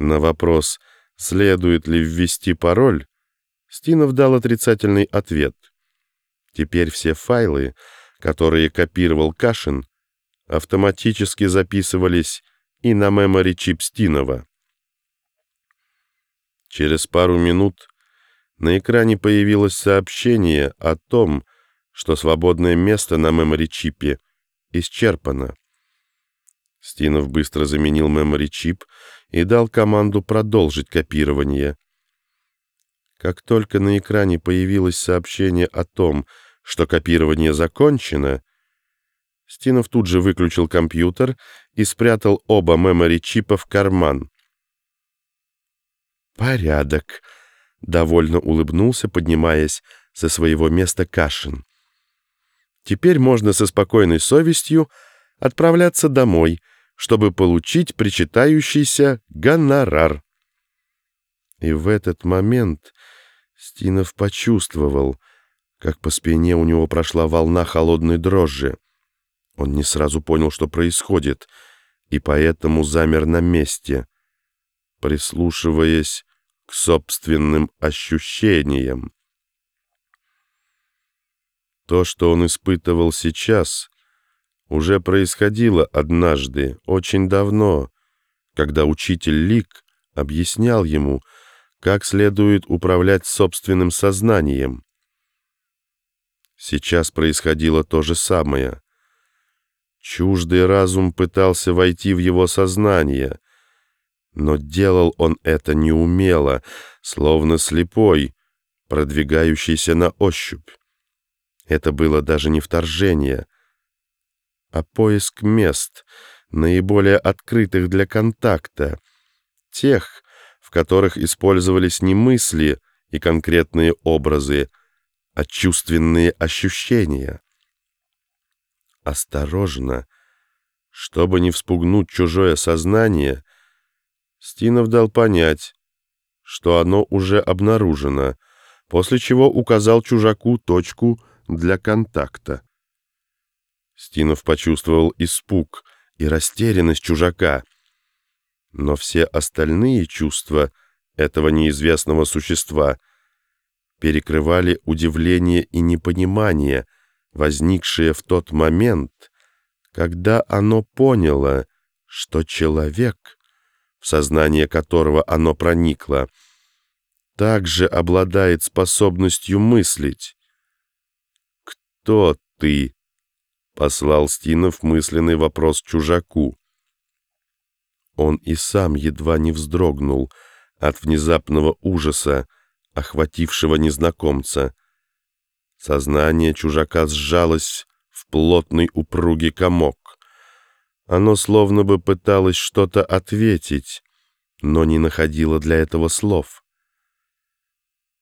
На вопрос, следует ли ввести пароль, Стинов дал отрицательный ответ. Теперь все файлы, которые копировал Кашин, автоматически записывались и на мемори чип Стинова. Через пару минут на экране появилось сообщение о том, что свободное место на мемори-чипе исчерпано. Стинов быстро заменил мемори-чип и дал команду продолжить копирование. Как только на экране появилось сообщение о том, что копирование закончено, Стинов тут же выключил компьютер и спрятал оба мемори-чипа в карман. «Порядок», — довольно улыбнулся, поднимаясь со своего места Кашин. «Теперь можно со спокойной совестью отправляться домой, чтобы получить причитающийся гонорар». И в этот момент Стинов почувствовал, как по спине у него прошла волна холодной дрожжи. Он не сразу понял, что происходит, и поэтому замер на месте, прислушиваясь к собственным ощущениям. То, что он испытывал сейчас, уже происходило однажды, очень давно, когда учитель Лик объяснял ему, как следует управлять собственным сознанием. Сейчас происходило то же самое. Чуждый разум пытался войти в его сознание, но делал он это неумело, словно слепой, продвигающийся на ощупь. Это было даже не вторжение, а поиск мест, наиболее открытых для контакта, тех, в которых использовались не мысли и конкретные образы, а чувственные ощущения. Осторожно, чтобы не вспугнуть чужое сознание, Стинов дал понять, что оно уже обнаружено, после чего указал чужаку точку для контакта. Стинов почувствовал испуг и растерянность чужака, но все остальные чувства этого неизвестного существа перекрывали удивление и непонимание, возникшие в тот момент, когда оно поняло, что человек — в сознание которого оно проникло, также обладает способностью мыслить. «Кто ты?» — послал Стинов мысленный вопрос чужаку. Он и сам едва не вздрогнул от внезапного ужаса, охватившего незнакомца. Сознание чужака сжалось в плотный упругий комок. Оно словно бы пыталось что-то ответить, но не находило для этого слов.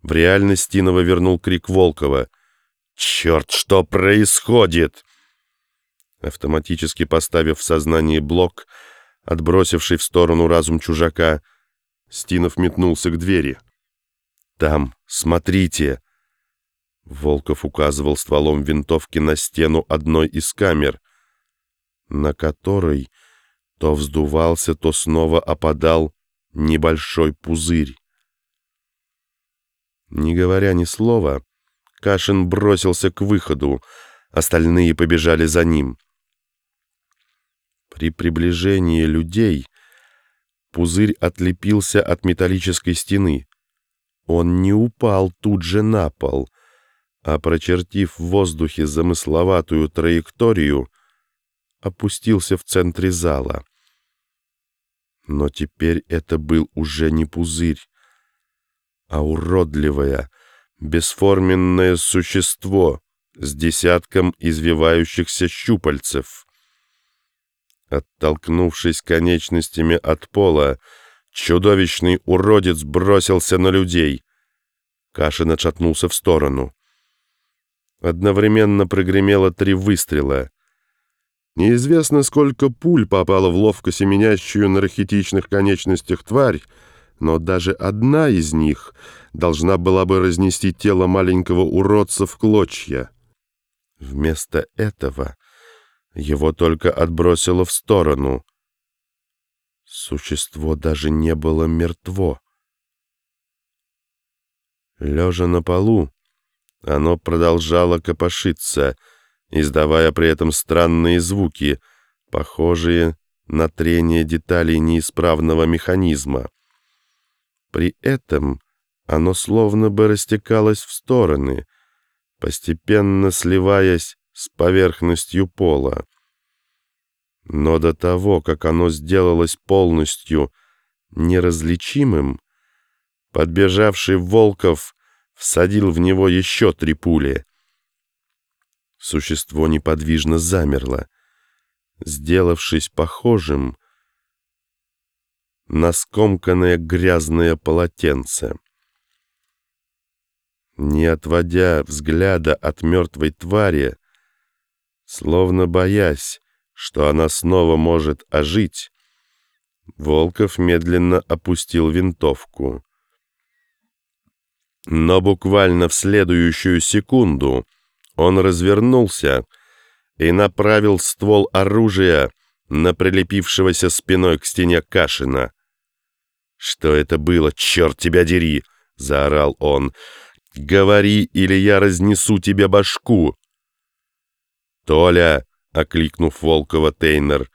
В реальность Тинова вернул крик Волкова. «Черт, что происходит?» Автоматически поставив в сознании блок, отбросивший в сторону разум чужака, Стинов метнулся к двери. «Там, смотрите!» Волков указывал стволом винтовки на стену одной из камер на которой то вздувался, то снова опадал небольшой пузырь. Не говоря ни слова, Кашин бросился к выходу, остальные побежали за ним. При приближении людей пузырь отлепился от металлической стены. Он не упал тут же на пол, а, прочертив в воздухе замысловатую траекторию, опустился в центре зала. Но теперь это был уже не пузырь, а уродливое, бесформенное существо с десятком извивающихся щупальцев. Оттолкнувшись конечностями от пола, чудовищный уродец бросился на людей. Кашин отшатнулся в сторону. Одновременно прогремело три выстрела. Неизвестно, сколько пуль попало в ловко семенящую на рахитичных конечностях тварь, но даже одна из них должна была бы разнести тело маленького уродца в клочья. Вместо этого его только отбросило в сторону. Существо даже не было мертво. Лежа на полу, оно продолжало копошиться, издавая при этом странные звуки, похожие на трение деталей неисправного механизма. При этом оно словно бы растекалось в стороны, постепенно сливаясь с поверхностью пола. Но до того, как оно сделалось полностью неразличимым, подбежавший Волков всадил в него еще три пули. Существо неподвижно замерло, сделавшись похожим на скомканное грязное полотенце. Не отводя взгляда от мертвой твари, словно боясь, что она снова может ожить, Волков медленно опустил винтовку. Но буквально в следующую секунду он развернулся и направил ствол оружия на прилепившегося спиной к стене Кашина. «Что это было, черт тебя дери!» — заорал он. «Говори, или я разнесу тебе башку!» «Толя!» — окликнув Волкова Тейнер,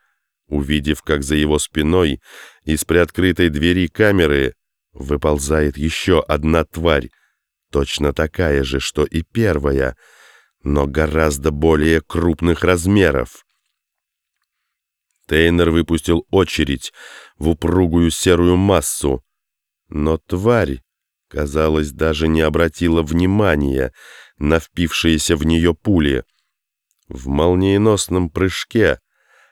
увидев, как за его спиной из приоткрытой двери камеры выползает еще одна тварь, точно такая же, что и первая, но гораздо более крупных размеров. Тейнер выпустил очередь в упругую серую массу, но тварь, казалось, даже не обратила внимания на впившиеся в нее пули. В молниеносном прыжке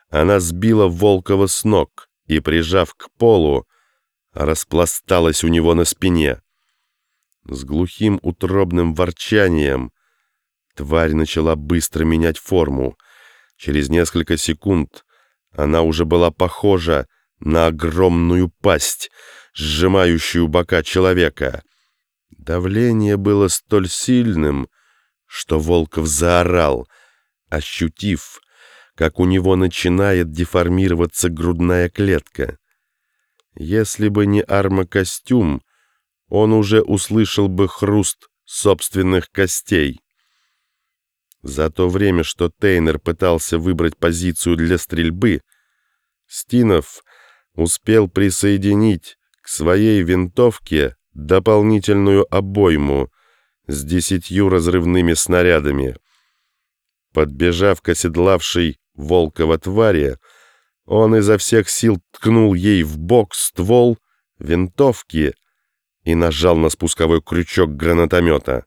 она сбила Волкова с ног и, прижав к полу, распласталась у него на спине. С глухим утробным ворчанием тварь начала быстро менять форму. Через несколько секунд она уже была похожа на огромную пасть, сжимающую бока человека. Давление было столь сильным, что Волков заорал, ощутив, как у него начинает деформироваться грудная клетка. Если бы не армокостюм, он уже услышал бы хруст собственных костей. За то время, что Тейнер пытался выбрать позицию для стрельбы, Стинов успел присоединить к своей винтовке дополнительную обойму с десятью разрывными снарядами. Подбежав к оседлавшей Волкова твари, он изо всех сил ткнул ей в бок ствол винтовки и нажал на спусковой крючок гранатомета.